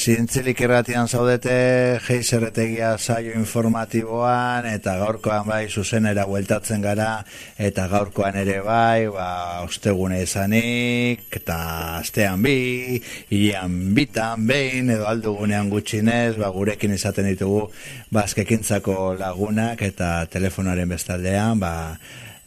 Zientzilik irratian zaudete, geizerretegia saio informatiboan, eta gaurkoan bai zuzenera bueltatzen gara, eta gaurkoan ere bai, ba, ostegune izanik, eta astean bi, hilean bitan, behin, edo aldugunean gutxinez, ba, gurekin izaten ditugu, bazkekintzako lagunak, eta telefonaren bestaldean, ba,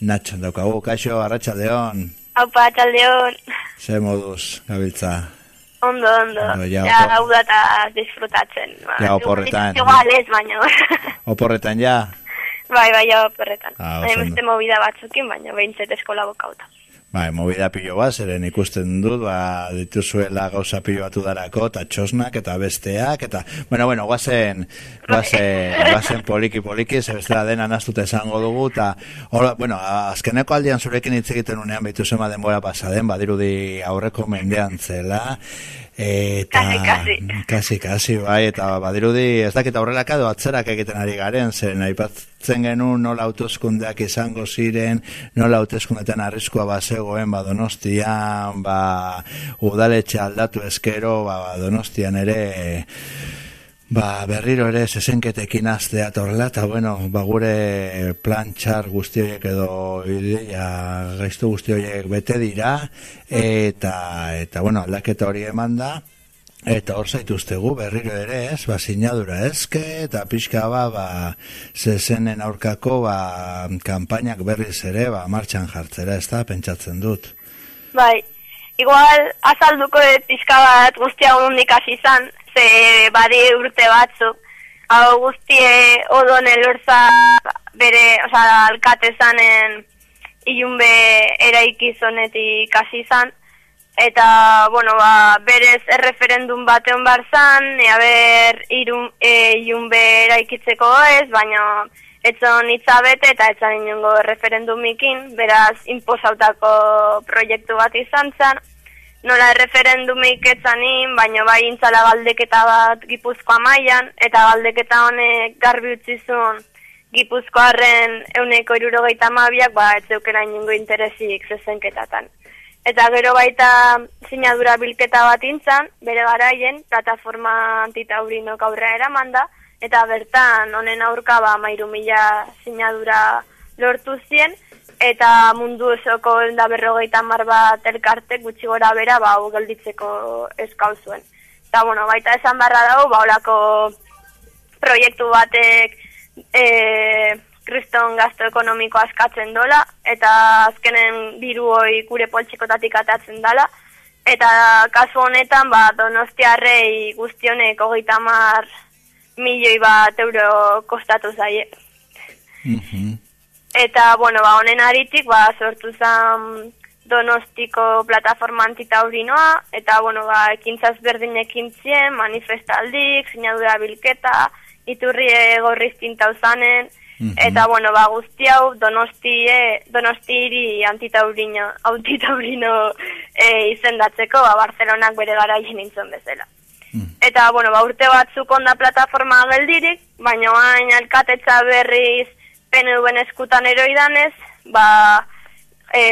natxon daukagu, kaixo, arratsaldeon. Aupa, arratsaldeon. Ze moduz, gabiltza. Ondo, ondo. Ondo, ja, ja, opo- hau da eta disfrutatzen. Ba, Ja, oporretan. Igual ez, baina. Oporretan ja, bai, bai, ja, oporretan. Ah, Bai, oso beste movida batzukin, baina behintzet eskola bokauta. Bai, movida pilo bat, zeren ikusten dut, ba, dituzuela gauza pilo batu darako, eta txosnak, eta besteak, eta, bueno, bueno, guazen, guazen, guazen poliki poliki, ze bestela dena naztut esango dugu, eta, bueno, azkeneko aldian zurekin hitz egiten unean behitu zema denbora pasaden, badirudi aurreko mendean zela, eta Kasi, kasi. kasi, bai, eta badirudi ez dakit aurrelak edo atzerak egiten ari garen, zen aipatzen genuen nola hauteskundeak izango ziren, nola hauteskundetan arriskua bazegoen, ba donostian, ba udaletxe aldatu eskero, ba donostian ere Ba, berriro ere zezenketekin aztea torla, eta bueno, ba, gure plan txar guzti horiek edo ideia gaiztu guzti horiek bete dira, eta, eta bueno, aldaketa hori eman da, eta hor zaituztegu berriro ere ez, ba, sinadura ezke, eta pixka ba, ba, zezenen aurkako, ba, kanpainak berriz ere, ba, martxan jartzera, ez da, pentsatzen dut. Bai, igual azalduko pixka bat guztia hondik hasi izan, ze badi urte batzuk. Hau guztie odon elorza bere, osea, alkate zanen ilunbe eraiki zonetik hasi izan. Eta, bueno, ba, berez erreferendum batean bar zan, ea ber irun, e, ilunbe eraikitzeko ez, baina etzon itzabete eta etzan inongo referendumikin, beraz imposautako proiektu bat izan zen. Nola referendumik etzanin, baina bai intzala galdeketa bat Gipuzkoa mailan eta galdeketa honek garbi utzi zuen Gipuzkoarren euneko irurogeita mabiak, ba, ez zeukera inongo interesik zezenketatan. Eta gero baita sinadura bilketa bat intzan, bere garaien, plataforma antitaurinok aurrera eraman da, eta bertan honen aurka ba, mairu mila sinadura lortu zien, eta mundu osoko da berrogeita mar bat gutxi gora bera ba, gelditzeko eskau zuen. Eta, bueno, baita esan barra dago, ba, holako proiektu batek e, kriston gasto ekonomiko askatzen dola, eta azkenen diru hoi gure poltsikotatik atatzen dala, eta kasu honetan, ba, donostiarrei guztionek hogeita mar milioi bat euro kostatu zaie. Mhm. Eta, bueno, ba, honen aritik, ba, sortu zen donostiko plataforma antitaurinoa, eta, bueno, ba, ekintzaz berdin ekintzien, manifestaldik, sinadura bilketa, iturrie gorriz tintau zanen, Mhm. eta, bueno, ba, guzti hau donostie, donostiri antitaurino, antitaurino e, izendatzeko, ba, Barcelonak bere garaien nintzen bezala. Mhm. Eta, bueno, ba, urte batzuk onda plataforma geldirik, baina hain alkatetza berriz PNV-en eskutan eroidanez, ba, e,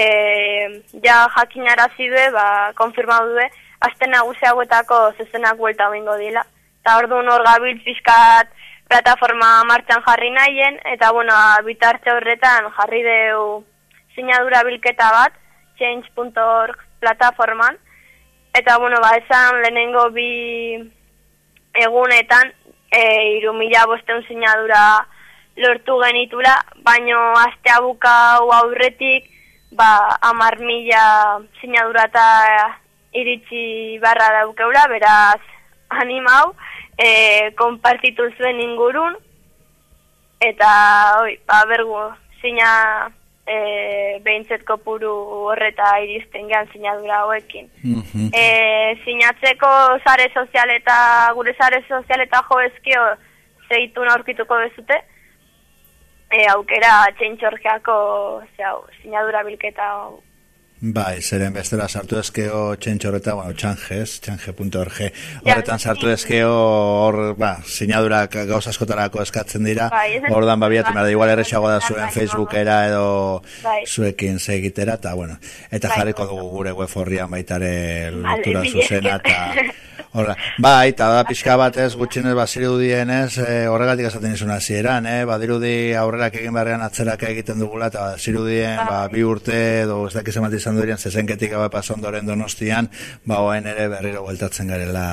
ja jakinarazi due, ba, konfirmau due, aste nagusi hauetako zezenak buelta bingo dila. Eta hor gabil pixkat plataforma martxan jarri nahien, eta, bueno, bitarte horretan jarri deu sinadura bilketa bat, change.org plataforman, Eta, bueno, ba, esan lehenengo bi egunetan, e, iru mila bosteun sinadura lortu genitula, baino aste abukau aurretik, ba, amar mila sinadura eta iritsi barra daukeula, beraz, animau, e, konpartitu zuen ingurun, eta, oi, ba, bergu, sina e, behintzet kopuru horreta iristen gehan sinadura hauekin. Mhm. E, sinatzeko sare sozial eta gure sare sozial eta jo ezkio zeitun aurkituko bezute. E, aukera txentxorgeako sinadura bilketa hau. Bai, zeren bestela sartu ezkeo txentxorreta, bueno, txanjez, txanje.org, horretan sartu ezkeo hor, ba, sinadurak gauza askotarako eskatzen dira, Bai, ez- hordan babiatu, bai, igual erresago da zuen bai, Facebookera edo Bai. zuekin segitera, eta bueno, eta Bai. jarriko dugu gure web horrian baitare lotura zuzena, eta Horra, bai, eta da pixka batez gutxinez baziru dienez, e, horregatik esaten izuna zieran, eh? badirudi aurrerak egin barrean atzerak egiten dugula, eta zirudien, ba, bi urte, edo ez dakiz emat izan durien, zezenketik gabe pasondoren donostian, ba, oain ere berriro gueltatzen garela.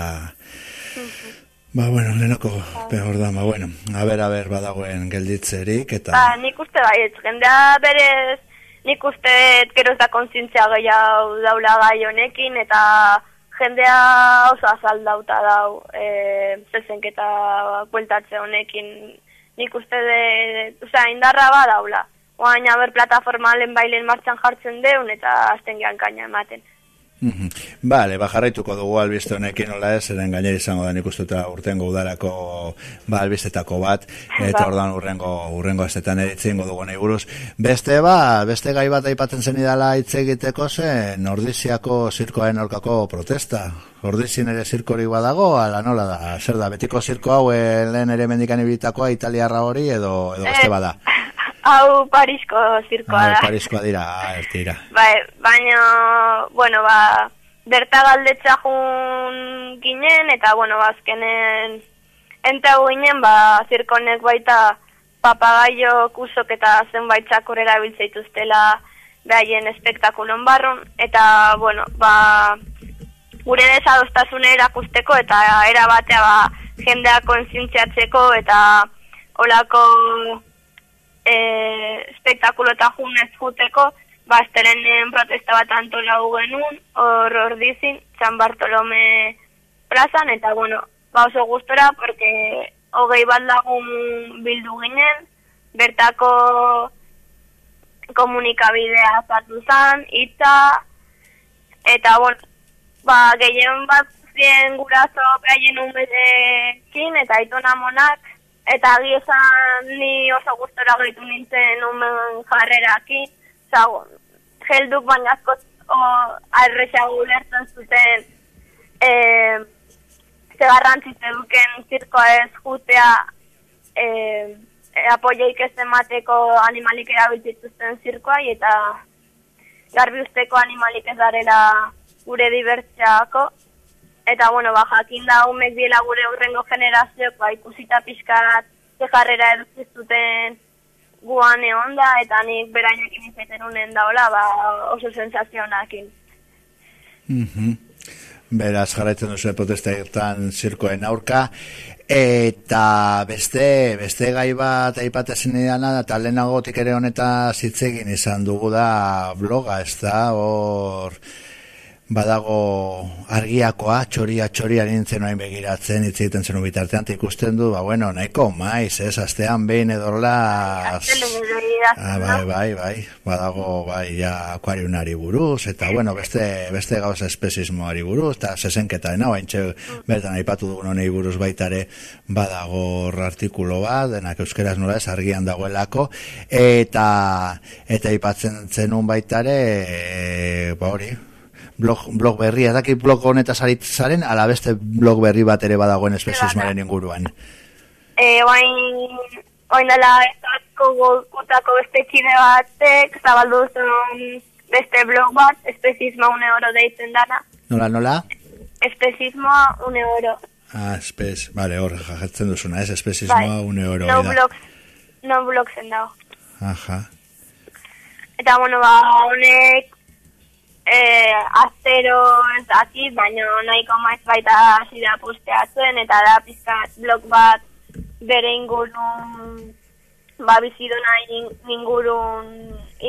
Ba, bueno, lehenoko, behor da, ba, bueno, a ber, a ber, badagoen gelditzerik, eta... Ba, nik uste bai, ez, jendea berez, nik uste gero ez da kontzintzia gehiago daula gai honekin, eta jendea oso azaldauta dau e, zezenketa bueltatze honekin nik uste de, oza, indarra ba daula. Oain haber plataforma lehen bailen martxan jartzen deun eta azten gehan kaina ematen. Bale, ba, jarraituko dugu albiste honekin nola ez, eren gainer izango da nik ustuta urtengo udarako ba, albistetako bat, eta ba. ordan urrengo, urrengo estetan editzen dugu nahi buruz. Beste ba, beste gai bat aipatzen zen idala hitz egiteko zen, ordiziako zirkoaren orkako protesta. Ordizien ere zirkori badago, ala nola da, zer da, betiko zirko hau eh, lehen ere mendikan ibitakoa italiarra hori edo, edo beste bada. Hau Parisko zirkoa da. Pariskoa dira, ez dira. Bai, baina, bueno, ba, berta galdetza jun ginen, eta, bueno, ba, enta ginen, ba, zirkonek baita papagaio kusok eta zenbait txakurera biltzeituztela behaien espektakulon barrun, eta, bueno, ba, gure desadostasun erakusteko, eta era batea, ba, jendea konzientziatzeko, eta olako e, espektakulo eta junez juteko, bastelenen protesta bat antolau genuen, hor dizin, San Bartolome plazan, eta bueno, ba oso gustora, porque hogei bat lagun bildu ginen, bertako komunikabidea zatu zan, itza, eta bueno, ba, gehien bat zien gurazo behaien unbetekin, eta itona monak, eta agi ni oso gustora gaitu nintzen umen jarreraki, zago, helduk baina asko arrexago lertzen zuten e, ze garrantzitze duken zirkoa ez jutea e, e, apoioik ez emateko animalik erabiltzituzten zirkoa eta garbi usteko animalik ez darela gure dibertzeako Eta, bueno, ba, jakin da, umek biela gure urrengo generazioak, ba, ikusita pixkat, jarrera edukiztuten guan egon da, eta nik berainak inizeten unen daola, ba, oso sensazionakin. Mm -hmm. Beraz, jarraitzen duzu protesta irtan zirkoen aurka, eta beste, beste gai bat aipatezen idana, eta lehenagotik ere honeta zitzegin izan dugu da bloga, ez da, hor badago argiakoa, txoria, txoria nintzen noain begiratzen, hitz egiten zen bitartean, ikusten du, ba, bueno, nahiko maiz, ez, astean behin edorla... Ah, bai, bai, bai, badago, bai, ja, akuariunari buruz, eta, bueno, beste, beste gauza espezismoari buruz, eta sesenketa dena, bain txe, bertan aipatu dugun honei buruz baitare, badago artikulo bat, denak euskeraz nola ez, argian dagoelako, eta, eta aipatzen zenun baitare, e, ba hori, blog, blog berri, edaki blog honetaz zaren, ala beste blog berri bat ere badagoen espezismaren inguruan. E, oain, oain dela, ezko gutako beste txine batek, zabaldu zuen beste blog bat, espezisma une oro deitzen dana. Nola, nola? Espezismoa une oro. Ah, espez, vale, hor, jajatzen duzuna, ez, espezismoa bai. une oro. No blogs, no blogs en dago. Aha. Eta, bueno, ba, honek eh, aztero ez dakit, baina nahiko maiz baita hasi da posteatzen, eta da pizkat blog bat bere ingurun, ba bizido nahi ingurun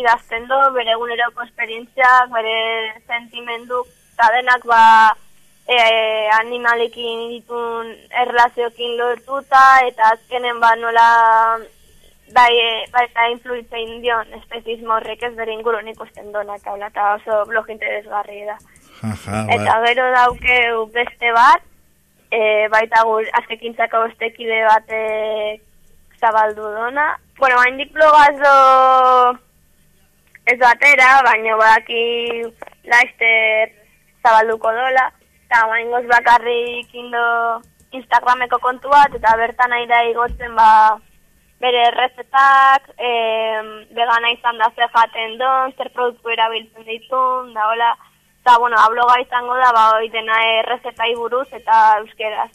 idazten do, bere eguneroko esperientziak, bere sentimendu, eta denak ba e, animalekin ditun erlaziokin lortuta, eta azkenen ba nola bai, bai eta influitzein dion espezismo horrek ez bere ingurun ikusten donak haula, eta oso blog interesgarri da. Aha, eta bai. gero dauke beste bat, e, baita gur, azkekintzako beste kide bat zabaldu dona. Bueno, hain dik blogaz do ez batera, baina badaki laizter zabalduko dola, eta hain goz bakarrik indo Instagrameko kontu bat, eta bertan nahi da igotzen ba, bere errezetak, e, vegana izan da ze jaten don, zer produktu erabiltzen ditun, da hola, Eta, bueno, abloga izango da, ba, hoi dena errezetai buruz eta euskeraz.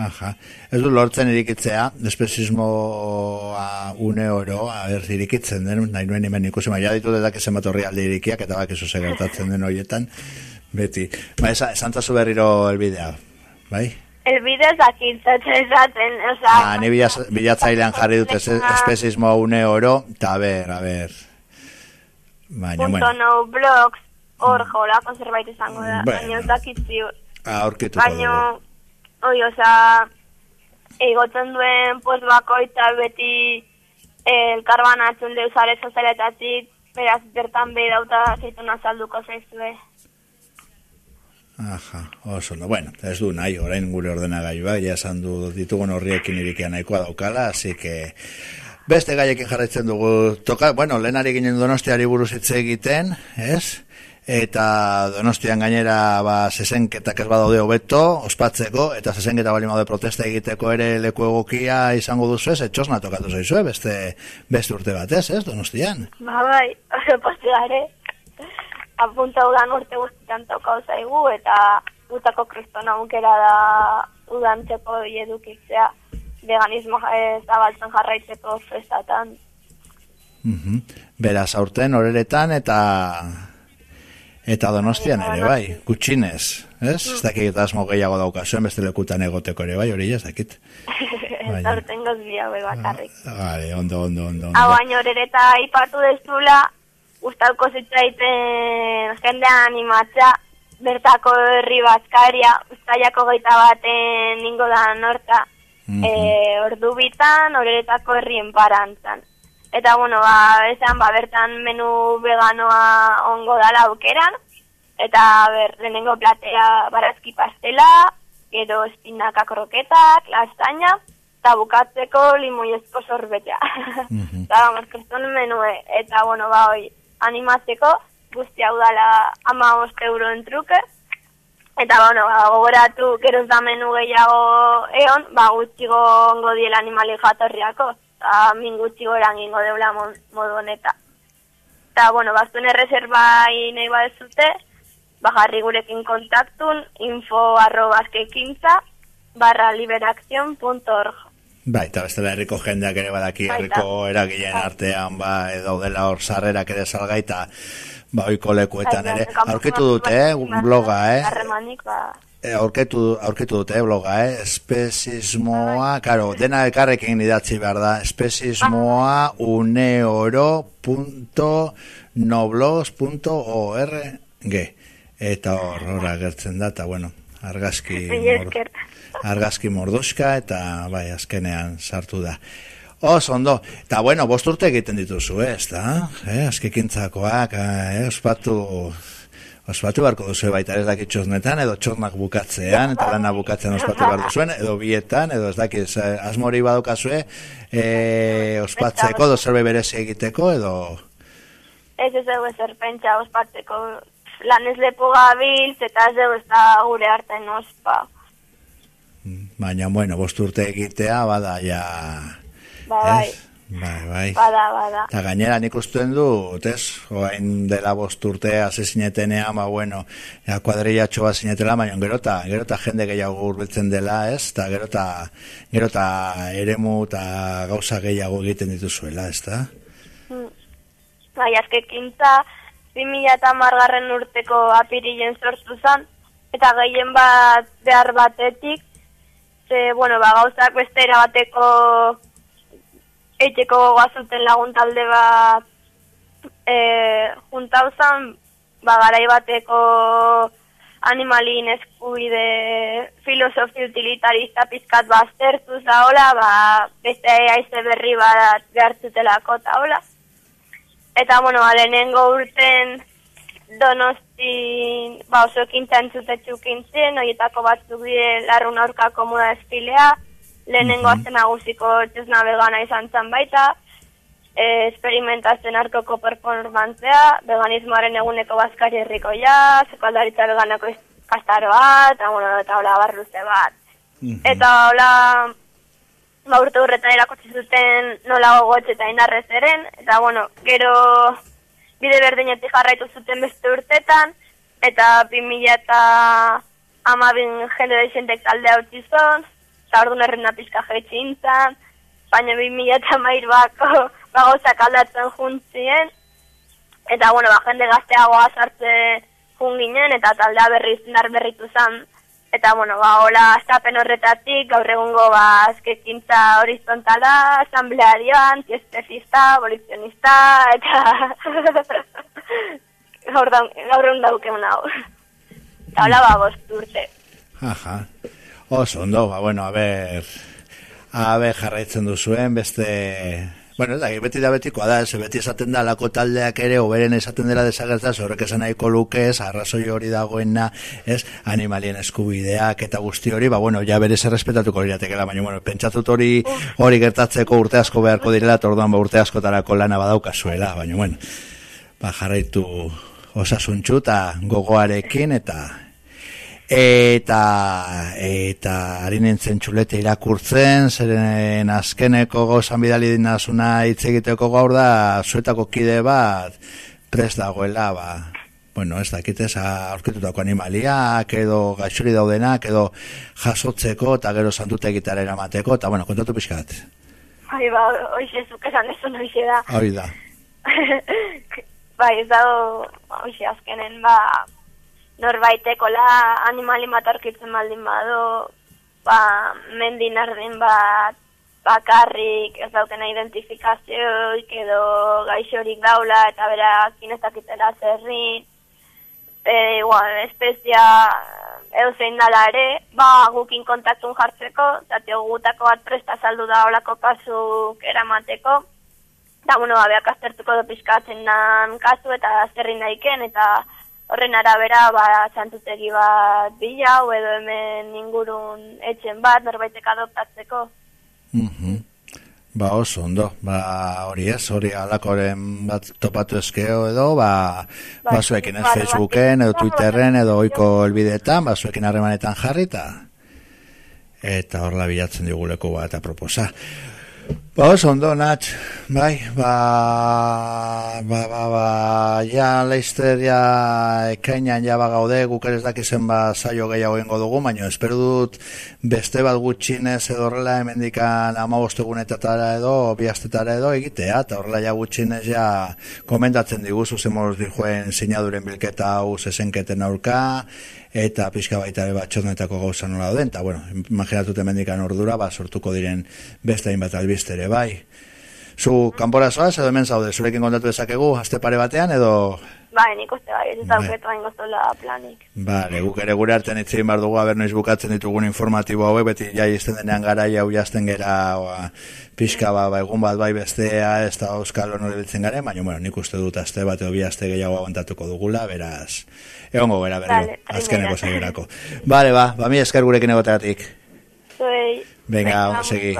Aja. Ez du lortzen irikitzea, espezismoa une oro, ber, irikitzen den, nahi nuen hemen ikusi, maia ditu dedak esan bat horri alde irikiak, eta bak eso segertatzen den horietan, beti. Ba, esan, esan berriro elbidea, bai? Elbide zakintzatzen esaten, oza... Ah, ni bila- bilatzailean jarri dut ez- espezismo une oro, eta a ber, a ber. Baina, Punto bueno, no blogs, hor jola, konzerbait izango da, Bueno. baina ez dakit ziur. aurkituko Baina, dugu. oi, oza, egotzen duen post bakoitza beti eh, elkarbanatzen deus are sozialetatik, beraz, bertan behi dauta zeituna salduko zaizue. Aja, oso, no. bueno, ez du nahi, orain gure ordenagailua, ja esan du ditugun horriekin irikia nahikoa daukala, así que beste gaiekin jarraitzen dugu toka, bueno, lehenari ginen donostiari buruz hitz egiten, ez? Eta donostian gainera ba, zezenketak ez badaude hobeto, ospatzeko, eta zezenketa bali maude protesta egiteko ere leku egokia izango duzu ez, etxosna tokatu zaizue, beste, beste urte batez, ez, donostian? Ba, bai, oso postigare. Apunta udan urte guztian tokau zaigu, eta gutako kristona aukera da udantzeko edukitzea veganismo eh, zabaltzen jarraitzeko festatan. Mhm. Beraz, aurten horeretan eta eta donostian ere, bai, gutxinez, ez? Ez dakit asmo gehiago daukazuen beste lekutan egoteko ere, bai, hori ez dakit. Bai. Eta urten gozbia bai bakarrik. Vale, ondo, ondo, ondo. Hau ondo. baino horreta aipatu dezula, gustauko zitzaiten jendea animatza, bertako herri bazkaria, ustaiako geita baten ningo da norta, Mhm. e, ordu bitan, horretako herrien parantzan. Eta, bueno, ba, esan, ba, bertan menu veganoa ongo dala aukeran, eta, ber, lehenengo platea barazki pastela, gero espinaka kroketak, lasaña, eta bukatzeko limoiezko sorbetea. Mhm. Eta, vamos, menue, eta, bueno, ba, hoi, animatzeko, guzti hau dala ama euroen truke, Eta, bueno, ba, gogoratu, geroz da menu gehiago eon, ba, gutxigo ongo diela animali jatorriako. Eta, min gutxigo erangingo deula modu honeta. Eta, bueno, bazuen erreserbai nahi badezute, ba, jarri gurekin kontaktun, info arroba barra liberacción.org. Bai, eta bestela herriko jendeak ere badaki Baita. herriko eragileen artean, ba, edo dela hor sarrerak ere salgaita, ba, oiko lekuetan ere. Aurkitu dute, eh, bloga, eh? Harremanik, ba, E, aurketu, aurketu dute bloga, eh? Espezismoa, karo, dena elkarrekin idatzi behar da, espezismoa uneoro.noblogs.org eta hor, hor agertzen da, eta bueno, argazki, mor. Argazki morduska, eta bai, azkenean sartu da. Oso, ondo, eta bueno, bost urte egiten dituzu, eh, ez da? Eh, azkikintzakoak, eh, ospatu, ospatu beharko duzu baita ez dakit txosnetan, edo txosnak bukatzean, eta lana bukatzen ospatu behar duzuen, edo bietan, edo ez dakit, eh, asmori badukazue, eh, ospatzeko, edo zerbait berezi egiteko, edo... Ez ez dugu ezer pentsa ospatzeko lan ez lepo gabiltz eta ez dugu ez da gure artean ospa. Baina, bueno, bost urte egitea, bada, ja... Ba, bai? Bai, bai. bada, bada. Eta gainera nik usten dut, ez? Oain dela bost urte hasi zinetenean, ba, bueno, ja, kuadrillatxo bat zinetela, baina gero eta, gero eta jende gehiago urbiltzen dela, ez? Eta gero eta, gero eta eremu eta gauza gehiago egiten dituzuela, ez da? Bai, azkekintza 2000 eta margarren urteko apirilen sortu zen, eta gehien bat behar batetik, ze, bueno, ba, gauzak beste erabateko eiteko goazuten lagun talde bat e, juntau zen, ba, garai bateko animalin eskubide filosofi utilitarista pizkat baztertu zaola, ba, beste aize berri bat behartzutelako eta hola. Eta, bueno, ba, lehenengo urten donosti, ba, oso ekintza entzutetxu kintzen, horietako batzuk dire larrun aurkako moda espilea, lehenengo Mhm. azten nagusiko txesna vegana izan zen baita, e, esperimentazioen arkoko performantzea, veganismoaren eguneko bazkari herrikoia, sekaldaritza veganako kastaroa, eta, bueno, eta hola barruze bat. Mhm. Eta hola, ba urte horretan erakutsi zuten nola gogotx eta indarrez eren, eta bueno, gero bide berdinetik jarraitu zuten beste urtetan, eta 2000 eta amabin jende desentek talde hau txizon, eta ordu nerren pizka jetxe intzan, baina 2000 eta mair bako bagozak aldatzen juntzien, eta bueno, ba, jende gazteagoa sartze junginen, eta taldea berriz berritu zen, Eta, bueno, ba, hola, estapen horretatik, gaur egungo, ba, azkekintza horizontala, asamblearioan, tiestezista, abolizionista, eta... gaur, da, gaur egun dauke hau. Eta, hola, ba, bosturte. Aja. Oso, ondo, ba, bueno, a ver... A ver, jarraitzen duzuen, beste Bueno, da, beti da betikoa da, ze beti esaten da lako taldeak ere, oberen esaten dela desagertza, horrek esan nahiko lukez, arrazoi hori dagoena, ez, animalien eskubideak eta guzti hori, ba, bueno, ja bere errespetatuko liratekela, baina, bueno, pentsatut hori hori gertatzeko urte asko beharko direla, torduan ba, urte askotarako lana badaukazuela, baina, bueno, ba, jarraitu osasuntxu eta gogoarekin eta eta eta harinen txulete irakurtzen zeren azkeneko gozan bidali dinazuna hitz egiteko gaur da zuetako kide bat prest dagoela ba bueno, ez dakit ez aurkitutako animaliak edo gaixuri daudenak edo jasotzeko eta gero santute egitara eramateko eta bueno, kontatu pixkat Ai ba, oixe, zuk esan ez oixe da. Ai da. Bai, ez dago, oixe, azkenen, ba, norbaiteko la animali matarkitzen baldin bado, ba, mendin ardin bat, bakarrik ez daukena identifikazioik edo gaixorik daula eta bera kinezakitela zerrin, e, igual, espezia edo zein dala ere, ba, gukin kontaktun jartzeko, eta gutako bat presta saldu da olako kasuk eramateko, eta, bueno, ba, beak aztertuko do pizkatzen nan kasu eta zerrin daiken, eta horren arabera ba santutegi bat bila edo hemen ingurun etxen bat norbaitek adoptatzeko. Mhm. Ba oso ondo, ba hori ez, hori alakoren bat topatu eskeo edo, ba, ba, ba zuekin ez Facebooken edo Twitterren edo oiko elbidetan, ba zuekin harremanetan jarrita. Eta horla bilatzen diguleko bat aproposa. Ba, oso ondo, Natx, bai, ba, ba, ba, ba, ja, leizter, ja, ekainan, ja, bagaude, guk ere dakizen, ba, saio gehiago ingo dugu, baina espero dut beste bat gutxinez edo horrela emendikan ama bostegunetatara edo, biastetara edo egitea, eta horrela ja gutxinez, ja, komentatzen diguzu, zemoz dijoen sinaduren bilketa hau zesenketen aurka, eta pixka baita ere batxornetako gauza nola den, eta bueno, imaginatut emendikan ordura, ba, sortuko diren beste hainbat albistere, bai. Zu, kanpora zoaz, edo hemen zaude, zurekin kontatu dezakegu, azte pare batean, edo... Bai, nik uste bai, ez bai. hain planik. Bale, guk ere gure artean itzein bar dugu, aber noiz bukatzen ditugun informatibo hauek, beti jai izten denean gara, jau jazten gera, oa, pixka ba, ba, egun bat bai bestea, ez da euskal honore biltzen garen, baina, bueno, nik uste dut azte bat, edo bi azte gehiago aguantatuko dugula, beraz, egongo gara berri, vale, azkeneko zaiorako. Bale, ba, ba, mi esker gurekin egoteatik. Zuei. Venga, vamos a seguir.